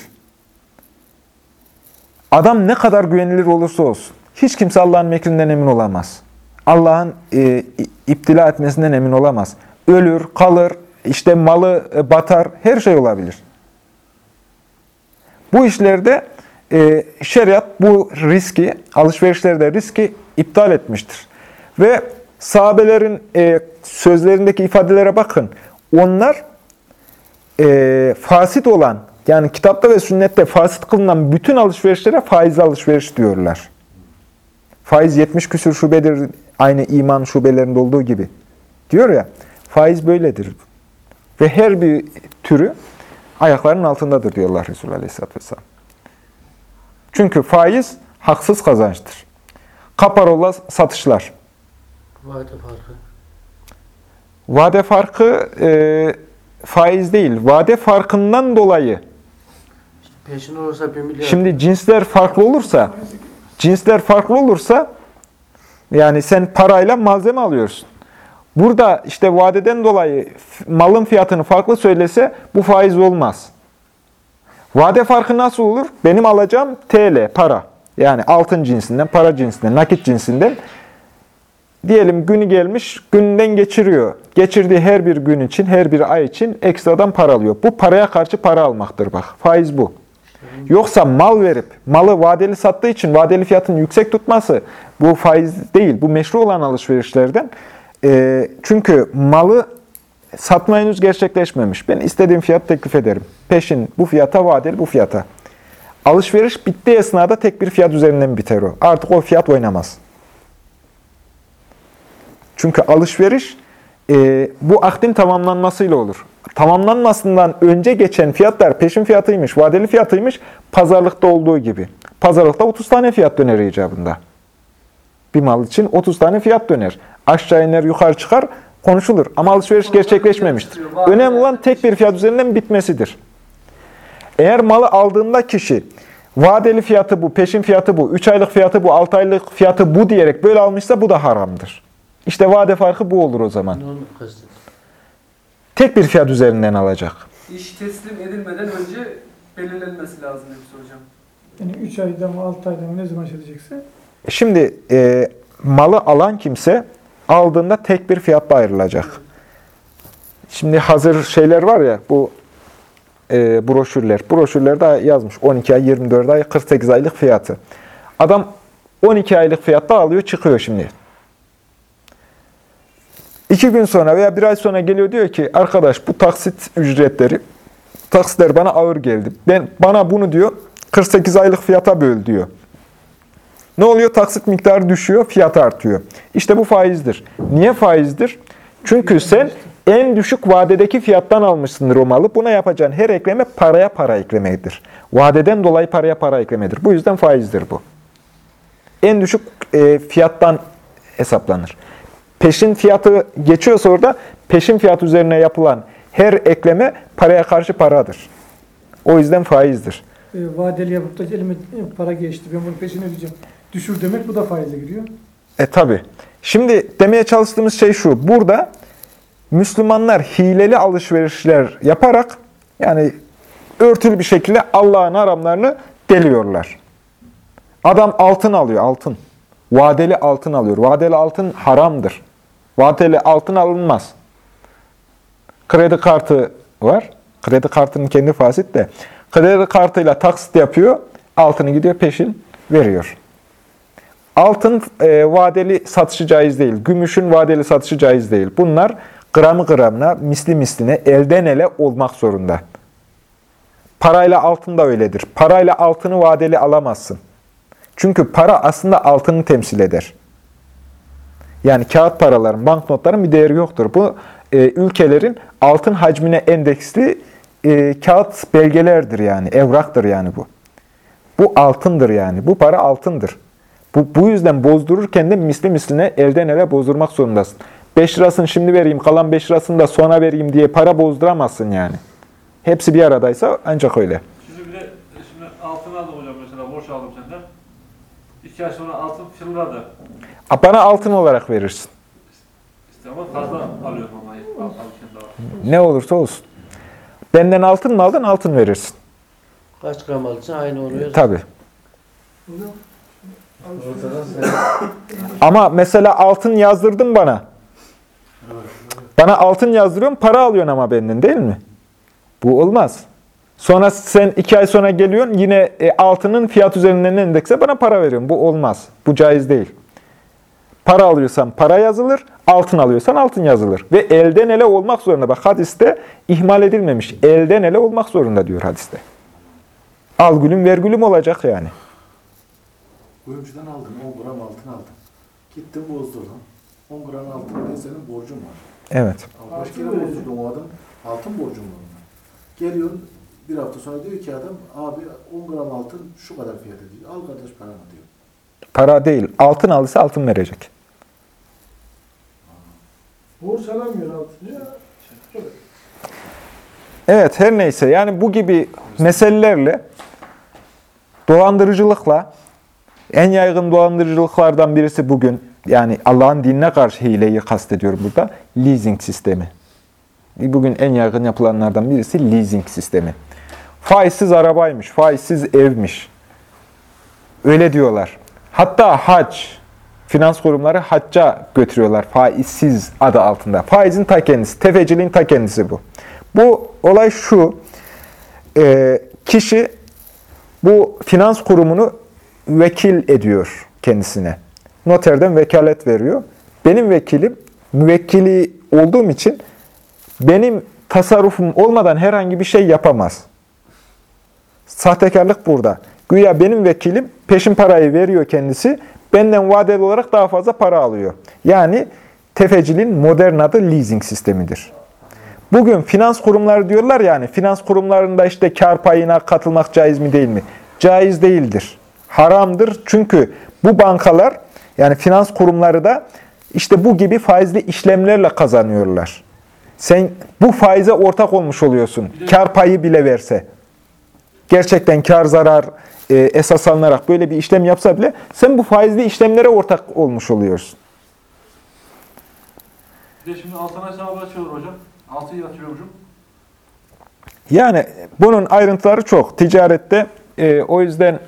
Adam ne kadar güvenilir olursa olsun. Hiç kimse Allah'ın mekrinden emin olamaz. Allah'ın e, iptila etmesinden emin olamaz. Ölür, kalır, işte malı e, batar, her şey olabilir. Bu işlerde e, şeriat bu riski, alışverişlerde riski iptal etmiştir. Ve sahabelerin e, sözlerindeki ifadelere bakın. Onlar e, fasit olan, yani kitapta ve sünnette fasit kılınan bütün alışverişlere faizli alışveriş diyorlar. Faiz 70 küsür şubedir, aynı iman şubelerinde olduğu gibi. Diyor ya, faiz böyledir. Ve her bir türü ayaklarının altındadır diyorlar Resulullah Aleyhisselatü Vesselam. Çünkü faiz haksız kazançtır. Kaparola satışlar. Vade farkı. Vade farkı e, faiz değil. Vade farkından dolayı Peşin olursa bir milyar. Şimdi cinsler farklı olursa, cinsler farklı olursa, yani sen parayla malzeme alıyorsun. Burada işte vadeden dolayı malın fiyatını farklı söylese bu faiz olmaz. Vade farkı nasıl olur? Benim alacağım TL, para. Yani altın cinsinden, para cinsinden, nakit cinsinden. Diyelim günü gelmiş, gününden geçiriyor. Geçirdiği her bir gün için, her bir ay için ekstradan para alıyor. Bu paraya karşı para almaktır bak. Faiz bu. Yoksa mal verip, malı vadeli sattığı için vadeli fiyatını yüksek tutması bu faiz değil. Bu meşru olan alışverişlerden. Ee, çünkü malı satma henüz gerçekleşmemiş. Ben istediğim fiyat teklif ederim. Peşin bu fiyata, vadeli bu fiyata. Alışveriş bittiği esnada tek bir fiyat üzerinden biter o. Artık o fiyat oynamaz. Çünkü alışveriş e, bu akdin tamamlanmasıyla olur. Tamamlanmasından önce geçen fiyatlar peşin fiyatıymış, vadeli fiyatıymış, pazarlıkta olduğu gibi. Pazarlıkta 30 tane fiyat döner icabında. Bir mal için 30 tane fiyat döner. Aşağı iner, yukarı çıkar, konuşulur. Ama alışveriş gerçekleşmemiştir. Önemli olan tek bir fiyat üzerinden bitmesidir. Eğer malı aldığında kişi vadeli fiyatı bu, peşin fiyatı bu, 3 aylık fiyatı bu, 6 aylık fiyatı bu diyerek böyle almışsa bu da haramdır. İşte vade farkı bu olur o zaman. Tek bir fiyat üzerinden alacak. İş teslim edilmeden önce belirlenmesi lazım demiş hocam. Yani 3 ayda mı 6 ayda mı ne zaman şey edecekse Şimdi e, malı alan kimse aldığında tek bir fiyatla ayrılacak. Şimdi hazır şeyler var ya bu e, broşürler. Broşürlerde yazmış 12 ay, 24 ay, 48 aylık fiyatı. Adam 12 aylık fiyatta alıyor çıkıyor şimdi. İki gün sonra veya bir ay sonra geliyor diyor ki arkadaş bu taksit ücretleri taksitler bana ağır geldi. Ben bana bunu diyor 48 aylık fiyata böl diyor. Ne oluyor? Taksit miktarı düşüyor, fiyat artıyor. İşte bu faizdir. Niye faizdir? Çünkü sen en düşük vadedeki fiyattan almışsındır o malı. Buna yapacağın her ekleme paraya para eklemedir. Vadeden dolayı paraya para eklemedir. Bu yüzden faizdir bu. En düşük e, fiyattan hesaplanır. Peşin fiyatı geçiyorsa orada peşin fiyat üzerine yapılan her ekleme paraya karşı paradır. O yüzden faizdir. e, vadeli yapıp da elime para geçti ben bunu peşin ödeyeceğim. Düşür demek bu da faize giriyor. E tabi. Şimdi demeye çalıştığımız şey şu. Burada Müslümanlar hileli alışverişler yaparak yani örtülü bir şekilde Allah'ın haramlarını deliyorlar. Adam altın alıyor, altın. Vadeli altın alıyor. Vadeli altın haramdır. Vadeli altın alınmaz. Kredi kartı var. Kredi kartının kendi fasit de. Kredi kartıyla taksit yapıyor. Altını gidiyor peşin veriyor. Altın e, vadeli satışı caiz değil. Gümüşün vadeli satışı caiz değil. Bunlar gramı gramına, misli misline, elden ele olmak zorunda. Parayla altın da öyledir. Parayla altını vadeli alamazsın. Çünkü para aslında altını temsil eder. Yani kağıt paraların, banknotların bir değeri yoktur. Bu e, ülkelerin altın hacmine endeksli e, kağıt belgelerdir yani, evraktır yani bu. Bu altındır yani. Bu para altındır. Bu, bu yüzden bozdururken de misli misline elden ele bozdurmak zorundasın. 5 lirasını şimdi vereyim, kalan 5 lirasını da sonra vereyim diye para bozduramazsın yani. Hepsi bir aradaysa ancak öyle. Şimdi bir de e, şimdi altın aldım hocam mesela borç aldım senden. İki ay sonra altın fırladı. A, Bana altın olarak verirsin. İşte ama fazla alıyorum ama alırken daha. Ne olursa olsun. Benden altın mı aldın, altın verirsin. Kaç gram alacaksın aynı oluyor. Tabii. Ama mesela altın yazdırdın bana. Bana altın yazdırıyorsun, para alıyorsun ama benden değil mi? Bu olmaz. Sonra sen iki ay sonra geliyorsun, yine e, altının fiyat üzerinden endekse bana para veriyorsun. Bu olmaz. Bu caiz değil. Para alıyorsan para yazılır, altın alıyorsan altın yazılır. Ve elden ele olmak zorunda. Bak hadiste ihmal edilmemiş. Elden ele olmak zorunda diyor hadiste. Al gülüm ver gülüm olacak yani. Kuyumcudan aldın, 10 gram altın aldın. Gittin bozdurdun. 10 gram altın diye senin borcun var. Evet. Altın kere verecek. bozdurdun o adam? Altın borcun var ona. Geliyorsun bir hafta sonra diyor ki adam abi 10 gram altın şu kadar fiyat ediyor. Al kardeş paranı diyor. Para değil. Altın alırsa altın verecek. borç alamıyor altın ya. Evet. Evet her neyse yani bu gibi meselelerle dolandırıcılıkla en yaygın dolandırıcılıklardan birisi bugün yani Allah'ın dinine karşı hileyi kastediyorum burada. Leasing sistemi. Bugün en yaygın yapılanlardan birisi leasing sistemi. Faizsiz arabaymış, faizsiz evmiş. Öyle diyorlar. Hatta hac, finans kurumları hacca götürüyorlar faizsiz adı altında. Faizin ta kendisi, tefeciliğin ta kendisi bu. Bu olay şu, e, kişi bu finans kurumunu vekil ediyor kendisine. Noterden vekalet veriyor. Benim vekilim, müvekkili olduğum için benim tasarrufum olmadan herhangi bir şey yapamaz. Sahtekarlık burada. Güya benim vekilim peşin parayı veriyor kendisi. Benden vadeli olarak daha fazla para alıyor. Yani tefeciliğin modern adı leasing sistemidir. Bugün finans kurumları diyorlar yani finans kurumlarında işte kar payına katılmak caiz mi değil mi? Caiz değildir. Haramdır. Çünkü bu bankalar yani finans kurumları da işte bu gibi faizli işlemlerle kazanıyorlar. Sen bu faize ortak olmuş oluyorsun. Kar payı bile verse. Gerçekten kar zarar e, esas alınarak böyle bir işlem yapsa bile sen bu faizli işlemlere ortak olmuş oluyorsun. Bir de şimdi altına hesabı açıyorlar hocam. Altı yatırıyormuşum. Yani bunun ayrıntıları çok. Ticarette e, o yüzden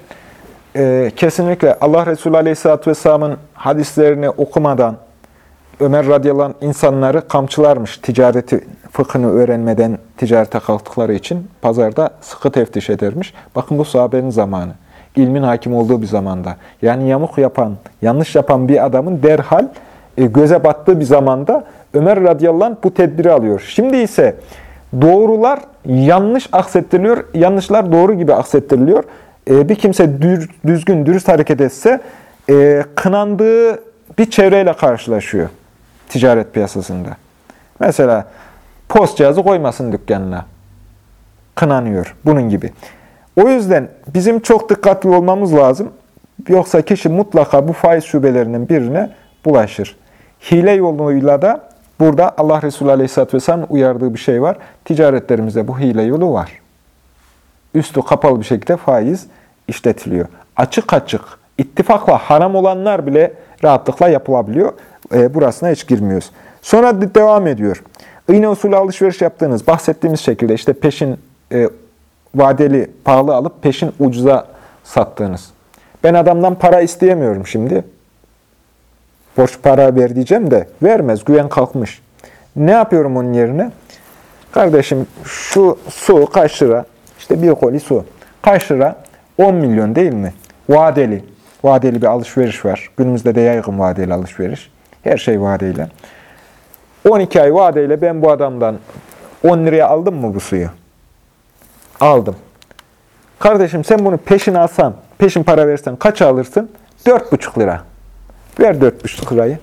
e, kesinlikle Allah Resulü Aleyhisselatü Vesselam'ın hadislerini okumadan Ömer radıyallahu anh insanları kamçılarmış ticareti fıkhını öğrenmeden ticarete kalktıkları için pazarda sıkı teftiş edermiş. Bakın bu sahabenin zamanı. İlmin hakim olduğu bir zamanda. Yani yamuk yapan, yanlış yapan bir adamın derhal e, göze battığı bir zamanda Ömer radıyallahu anh bu tedbiri alıyor. Şimdi ise doğrular yanlış aksettiriliyor, yanlışlar doğru gibi aksettiriliyor. E, bir kimse düzgün, dürüst hareket etse e, kınandığı bir çevreyle karşılaşıyor ticaret piyasasında. Mesela post cihazı koymasın dükkanına. Kınanıyor. Bunun gibi. O yüzden bizim çok dikkatli olmamız lazım. Yoksa kişi mutlaka bu faiz şubelerinin birine bulaşır. Hile yoluyla da burada Allah Resulü Aleyhisselatü Vesselam'ın uyardığı bir şey var. Ticaretlerimizde bu hile yolu var. Üstü kapalı bir şekilde faiz işletiliyor. Açık açık, ittifakla haram olanlar bile rahatlıkla yapılabiliyor. E, burasına hiç girmiyoruz. Sonra de- devam ediyor. İğne usulü alışveriş yaptığınız, bahsettiğimiz şekilde işte peşin e, vadeli pahalı alıp peşin ucuza sattığınız. Ben adamdan para isteyemiyorum şimdi. Borç para ver diyeceğim de vermez, güven kalkmış. Ne yapıyorum onun yerine? Kardeşim şu su kaç lira? İşte bir koli su. Kaç lira? 10 milyon değil mi? Vadeli. Vadeli bir alışveriş var. Günümüzde de yaygın vadeli alışveriş. Her şey vadeyle. 12 ay vadeyle ben bu adamdan 10 liraya aldım mı bu suyu? Aldım. Kardeşim sen bunu peşin alsan, peşin para versen kaç alırsın? 4,5 lira. Ver 4,5 lirayı.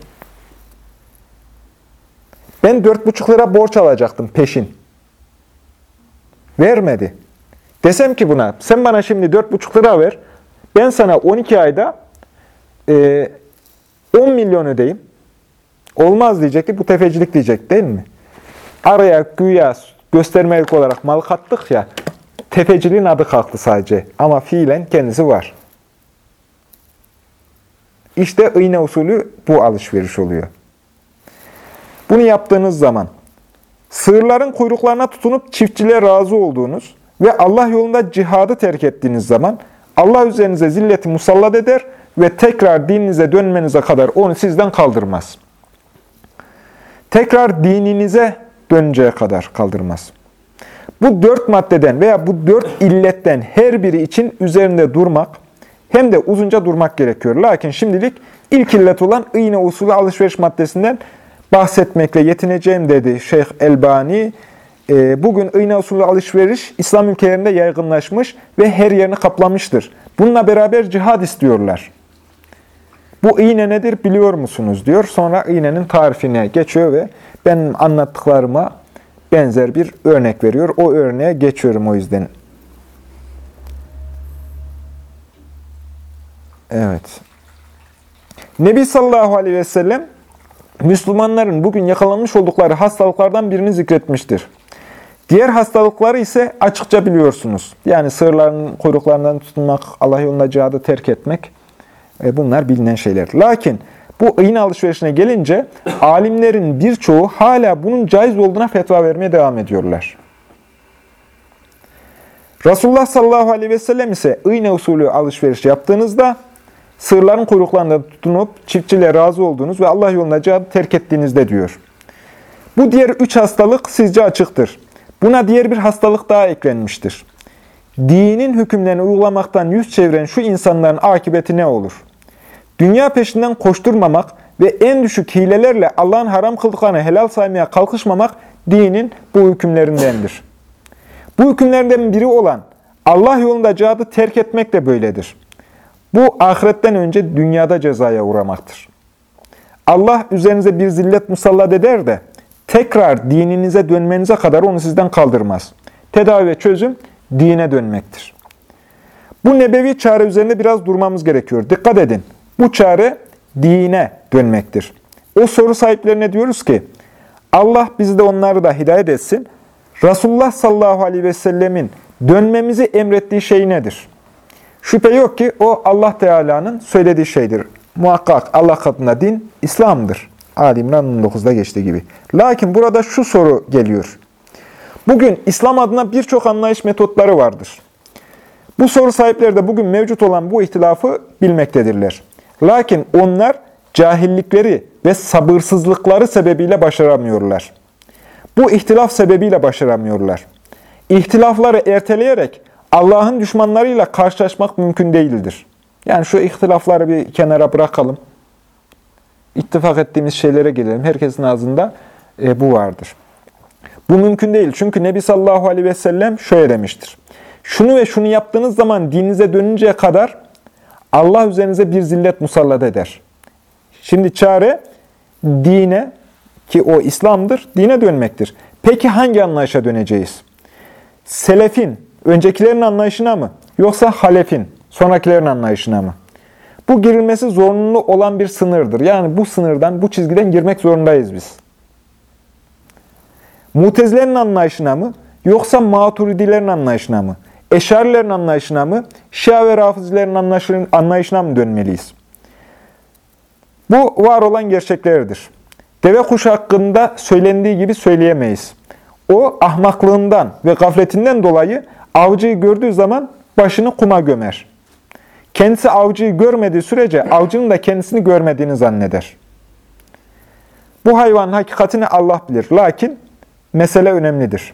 Ben 4,5 lira borç alacaktım peşin. Vermedi. Desem ki buna, sen bana şimdi 4,5 lira ver, ben sana 12 ayda e, 10 milyon ödeyeyim. Olmaz diyecekti, bu tefecilik diyecek değil mi? Araya güya göstermelik olarak mal kattık ya, tefeciliğin adı kalktı sadece. Ama fiilen kendisi var. İşte iğne usulü bu alışveriş oluyor. Bunu yaptığınız zaman sığırların kuyruklarına tutunup çiftçiliğe razı olduğunuz ve Allah yolunda cihadı terk ettiğiniz zaman Allah üzerinize zilleti musallat eder ve tekrar dininize dönmenize kadar onu sizden kaldırmaz. Tekrar dininize dönünceye kadar kaldırmaz. Bu dört maddeden veya bu dört illetten her biri için üzerinde durmak hem de uzunca durmak gerekiyor. Lakin şimdilik ilk illet olan iğne usulü alışveriş maddesinden bahsetmekle yetineceğim dedi Şeyh Elbani. Ee, Bugün iğne usulü alışveriş İslam ülkelerinde yaygınlaşmış ve her yerini kaplamıştır. Bununla beraber cihad istiyorlar. Bu iğne nedir biliyor musunuz diyor. Sonra iğnenin tarifine geçiyor ve benim anlattıklarıma benzer bir örnek veriyor. O örneğe geçiyorum o yüzden. Evet. Nebi sallallahu aleyhi ve sellem Müslümanların bugün yakalanmış oldukları hastalıklardan birini zikretmiştir. Diğer hastalıkları ise açıkça biliyorsunuz. Yani sığırların kuyruklarından tutunmak, Allah yolunda cihadı terk etmek, e, bunlar bilinen şeyler. Lakin bu iğne alışverişine gelince alimlerin birçoğu hala bunun caiz olduğuna fetva vermeye devam ediyorlar. Resulullah sallallahu aleyhi ve sellem ise iğne usulü alışveriş yaptığınızda sığırların kuyruklarında tutunup çiftçiliğe razı olduğunuz ve Allah yolunda cihadı terk ettiğinizde diyor. Bu diğer üç hastalık sizce açıktır. Buna diğer bir hastalık daha eklenmiştir. Dinin hükümlerini uygulamaktan yüz çeviren şu insanların akıbeti ne olur? Dünya peşinden koşturmamak ve en düşük hilelerle Allah'ın haram kıldıklarını helal saymaya kalkışmamak dinin bu hükümlerindendir. Bu hükümlerden biri olan Allah yolunda cihadı terk etmek de böyledir. Bu ahiretten önce dünyada cezaya uğramaktır. Allah üzerinize bir zillet musallat eder de tekrar dininize dönmenize kadar onu sizden kaldırmaz. Tedavi ve çözüm dine dönmektir. Bu nebevi çare üzerinde biraz durmamız gerekiyor. Dikkat edin. Bu çare dine dönmektir. O soru sahiplerine diyoruz ki, Allah bizi de onları da hidayet etsin. Resulullah sallallahu aleyhi ve sellemin dönmemizi emrettiği şey nedir? Şüphe yok ki o Allah Teala'nın söylediği şeydir. Muhakkak Allah katında din İslam'dır. Ali İmran 19'da geçtiği gibi. Lakin burada şu soru geliyor. Bugün İslam adına birçok anlayış metotları vardır. Bu soru sahipleri de bugün mevcut olan bu ihtilafı bilmektedirler. Lakin onlar cahillikleri ve sabırsızlıkları sebebiyle başaramıyorlar. Bu ihtilaf sebebiyle başaramıyorlar. İhtilafları erteleyerek Allah'ın düşmanlarıyla karşılaşmak mümkün değildir. Yani şu ihtilafları bir kenara bırakalım. İttifak ettiğimiz şeylere gelelim. Herkesin ağzında e, bu vardır. Bu mümkün değil. Çünkü Nebi sallallahu aleyhi ve sellem şöyle demiştir. Şunu ve şunu yaptığınız zaman dininize dönünceye kadar Allah üzerinize bir zillet musallat eder. Şimdi çare dine ki o İslam'dır, dine dönmektir. Peki hangi anlayışa döneceğiz? Selefin, öncekilerin anlayışına mı? Yoksa halefin, sonrakilerin anlayışına mı? Bu girilmesi zorunlu olan bir sınırdır. Yani bu sınırdan, bu çizgiden girmek zorundayız biz. Mutezilerin anlayışına mı? Yoksa maturidilerin anlayışına mı? Eşarilerin anlayışına mı? Şia ve rafizilerin anlayışına mı dönmeliyiz? Bu var olan gerçeklerdir. Deve kuşu hakkında söylendiği gibi söyleyemeyiz. O ahmaklığından ve gafletinden dolayı avcıyı gördüğü zaman başını kuma gömer. Kendisi avcıyı görmediği sürece avcının da kendisini görmediğini zanneder. Bu hayvanın hakikatini Allah bilir. Lakin mesele önemlidir.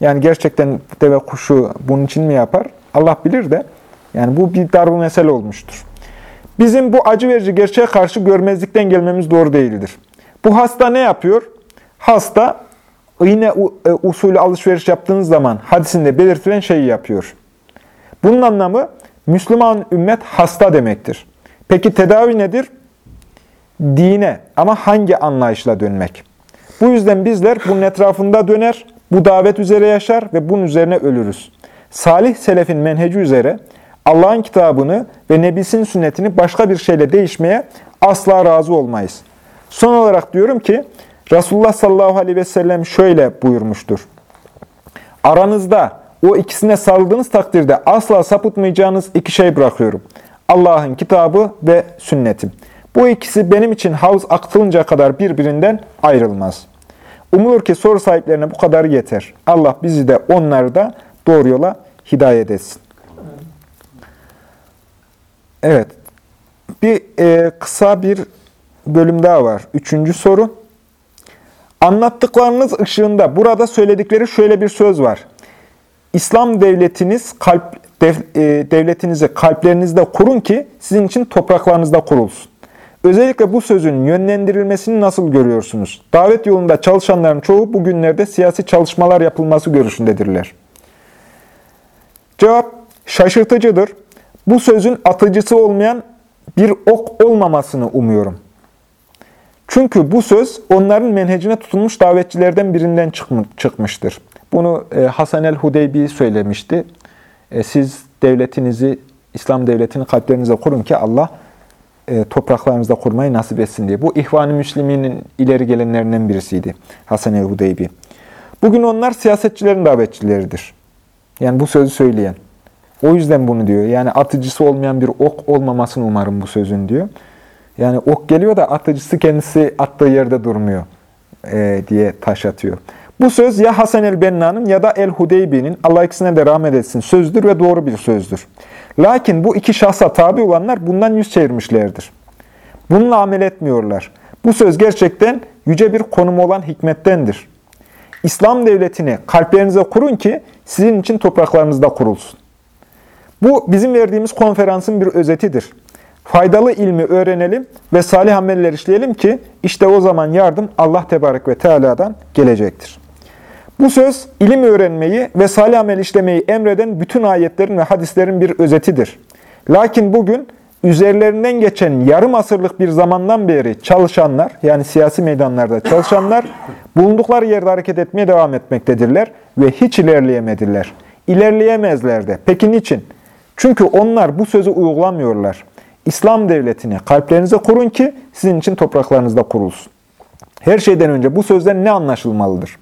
Yani gerçekten deve kuşu bunun için mi yapar? Allah bilir de. Yani bu bir darbu mesele olmuştur. Bizim bu acı verici gerçeğe karşı görmezlikten gelmemiz doğru değildir. Bu hasta ne yapıyor? Hasta iğne usulü alışveriş yaptığınız zaman hadisinde belirtilen şeyi yapıyor. Bunun anlamı Müslüman ümmet hasta demektir. Peki tedavi nedir? Dine ama hangi anlayışla dönmek? Bu yüzden bizler bunun etrafında döner, bu davet üzere yaşar ve bunun üzerine ölürüz. Salih selefin menheci üzere Allah'ın kitabını ve Nebisinin sünnetini başka bir şeyle değişmeye asla razı olmayız. Son olarak diyorum ki, Resulullah sallallahu aleyhi ve sellem şöyle buyurmuştur. Aranızda o ikisine sarıldığınız takdirde asla sapıtmayacağınız iki şey bırakıyorum. Allah'ın kitabı ve sünnetim. Bu ikisi benim için havuz aktılınca kadar birbirinden ayrılmaz. Umulur ki soru sahiplerine bu kadar yeter. Allah bizi de onları da doğru yola hidayet etsin. Evet. Bir e, kısa bir bölüm daha var. Üçüncü soru. Anlattıklarınız ışığında burada söyledikleri şöyle bir söz var. İslam devletiniz kalp dev, e, devletinizi kalplerinizde kurun ki sizin için topraklarınızda kurulsun. Özellikle bu sözün yönlendirilmesini nasıl görüyorsunuz? Davet yolunda çalışanların çoğu bugünlerde siyasi çalışmalar yapılması görüşündedirler. Cevap şaşırtıcıdır. Bu sözün atıcısı olmayan bir ok olmamasını umuyorum. Çünkü bu söz onların menhecine tutulmuş davetçilerden birinden çıkmıştır. Bunu e, Hasan el-Hudeybi söylemişti. E, siz devletinizi, İslam devletini kalplerinize kurun ki Allah e, topraklarınızda kurmayı nasip etsin diye. Bu İhvan-ı Müslümin'in ileri gelenlerinden birisiydi Hasan el-Hudeybi. Bugün onlar siyasetçilerin davetçileridir. Yani bu sözü söyleyen. O yüzden bunu diyor. Yani atıcısı olmayan bir ok olmamasını umarım bu sözün diyor. Yani ok geliyor da atıcısı kendisi attığı yerde durmuyor e, diye taş atıyor. Bu söz ya Hasan el-Benna'nın ya da el-Hudeybi'nin, Allah ikisine de rahmet etsin, sözdür ve doğru bir sözdür. Lakin bu iki şahsa tabi olanlar bundan yüz çevirmişlerdir. Bununla amel etmiyorlar. Bu söz gerçekten yüce bir konum olan hikmettendir. İslam devletini kalplerinize kurun ki sizin için topraklarınızda kurulsun. Bu bizim verdiğimiz konferansın bir özetidir. Faydalı ilmi öğrenelim ve salih ameller işleyelim ki işte o zaman yardım Allah Tebarek ve Teala'dan gelecektir. Bu söz ilim öğrenmeyi ve salih amel işlemeyi emreden bütün ayetlerin ve hadislerin bir özetidir. Lakin bugün üzerlerinden geçen yarım asırlık bir zamandan beri çalışanlar, yani siyasi meydanlarda çalışanlar, bulundukları yerde hareket etmeye devam etmektedirler ve hiç ilerleyemediler. İlerleyemezler de. Peki niçin? Çünkü onlar bu sözü uygulamıyorlar. İslam devletini kalplerinize kurun ki sizin için topraklarınızda kurulsun. Her şeyden önce bu sözden ne anlaşılmalıdır?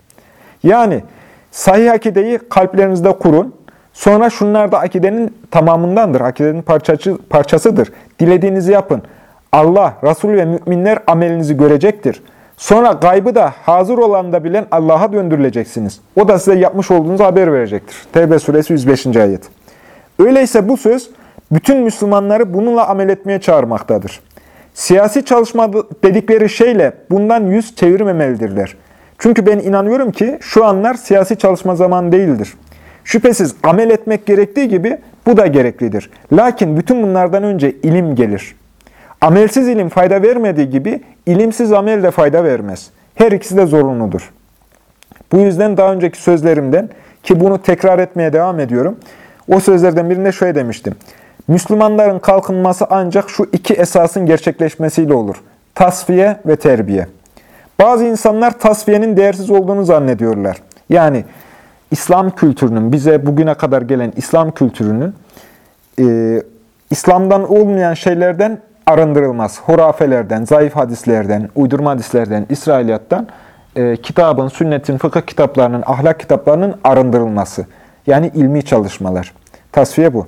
Yani sahih akideyi kalplerinizde kurun. Sonra şunlar da akidenin tamamındandır. Akidenin parçası, parçasıdır. Dilediğinizi yapın. Allah, Resul ve müminler amelinizi görecektir. Sonra gaybı da hazır olan da bilen Allah'a döndürüleceksiniz. O da size yapmış olduğunuzu haber verecektir. Tevbe suresi 105. ayet. Öyleyse bu söz bütün Müslümanları bununla amel etmeye çağırmaktadır. Siyasi çalışma dedikleri şeyle bundan yüz çevirmemelidirler. Çünkü ben inanıyorum ki şu anlar siyasi çalışma zamanı değildir. Şüphesiz amel etmek gerektiği gibi bu da gereklidir. Lakin bütün bunlardan önce ilim gelir. Amelsiz ilim fayda vermediği gibi ilimsiz amel de fayda vermez. Her ikisi de zorunludur. Bu yüzden daha önceki sözlerimden ki bunu tekrar etmeye devam ediyorum. O sözlerden birinde şöyle demiştim. Müslümanların kalkınması ancak şu iki esasın gerçekleşmesiyle olur. Tasfiye ve terbiye. Bazı insanlar tasfiyenin değersiz olduğunu zannediyorlar. Yani İslam kültürünün, bize bugüne kadar gelen İslam kültürünün e, İslam'dan olmayan şeylerden arındırılmaz. Hurafelerden, zayıf hadislerden, uydurma hadislerden, İsrailiyattan e, kitabın, sünnetin, fıkıh kitaplarının, ahlak kitaplarının arındırılması. Yani ilmi çalışmalar. Tasfiye bu.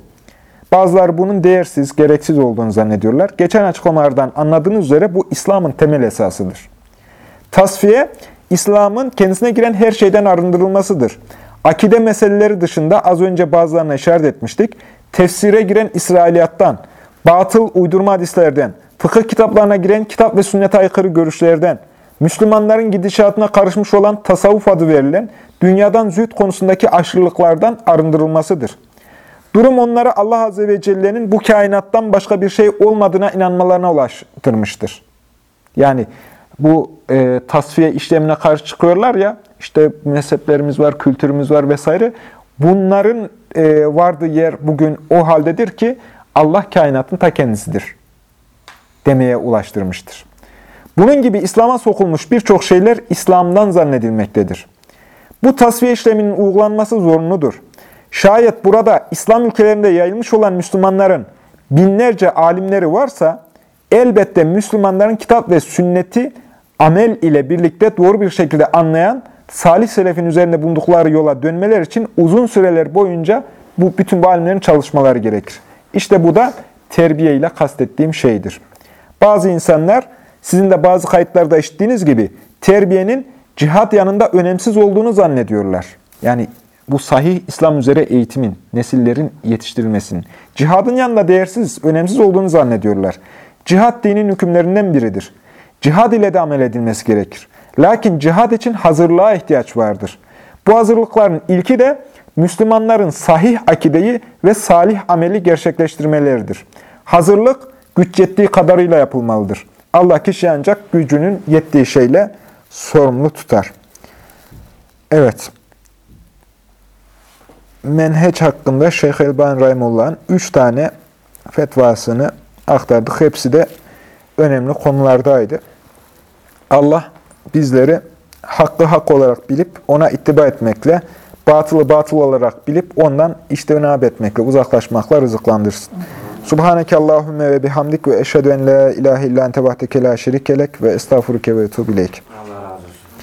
Bazıları bunun değersiz, gereksiz olduğunu zannediyorlar. Geçen açıklamalardan anladığınız üzere bu İslam'ın temel esasıdır. Tasfiye, İslam'ın kendisine giren her şeyden arındırılmasıdır. Akide meseleleri dışında az önce bazılarına işaret etmiştik. Tefsire giren İsrailiyattan, batıl uydurma hadislerden, fıkıh kitaplarına giren kitap ve sünnete aykırı görüşlerden, Müslümanların gidişatına karışmış olan tasavvuf adı verilen dünyadan zühd konusundaki aşırılıklardan arındırılmasıdır. Durum onları Allah Azze ve Celle'nin bu kainattan başka bir şey olmadığına inanmalarına ulaştırmıştır. Yani bu e, tasfiye işlemine karşı çıkıyorlar ya, işte mezheplerimiz var, kültürümüz var vesaire. Bunların e, vardığı yer bugün o haldedir ki Allah kainatın ta kendisidir demeye ulaştırmıştır. Bunun gibi İslam'a sokulmuş birçok şeyler İslam'dan zannedilmektedir. Bu tasfiye işleminin uygulanması zorunludur. Şayet burada İslam ülkelerinde yayılmış olan Müslümanların binlerce alimleri varsa, elbette Müslümanların kitap ve sünneti amel ile birlikte doğru bir şekilde anlayan, salih selefin üzerinde bulundukları yola dönmeler için uzun süreler boyunca bu bütün bu alimlerin çalışmaları gerekir. İşte bu da terbiye ile kastettiğim şeydir. Bazı insanlar, sizin de bazı kayıtlarda işittiğiniz gibi, terbiyenin cihat yanında önemsiz olduğunu zannediyorlar. Yani bu sahih İslam üzere eğitimin, nesillerin yetiştirilmesinin, cihadın yanında değersiz, önemsiz olduğunu zannediyorlar. Cihad dinin hükümlerinden biridir. Cihad ile de amel edilmesi gerekir. Lakin cihad için hazırlığa ihtiyaç vardır. Bu hazırlıkların ilki de Müslümanların sahih akideyi ve salih ameli gerçekleştirmeleridir. Hazırlık güç yettiği kadarıyla yapılmalıdır. Allah kişi ancak gücünün yettiği şeyle sorumlu tutar. Evet. Menheç hakkında Şeyh Elban Rahimullah'ın üç tane fetvasını aktardık. Hepsi de önemli konulardaydı. Allah bizleri hakkı hak olarak bilip ona ittiba etmekle, batılı batıl olarak bilip ondan iştenab etmekle, uzaklaşmakla rızıklandırsın. Subhaneke Allahümme ve bihamdik ve eşhedü en la ilahe illa ente vahdeke la şerikelek ve estağfuruke ve etubu ileyk.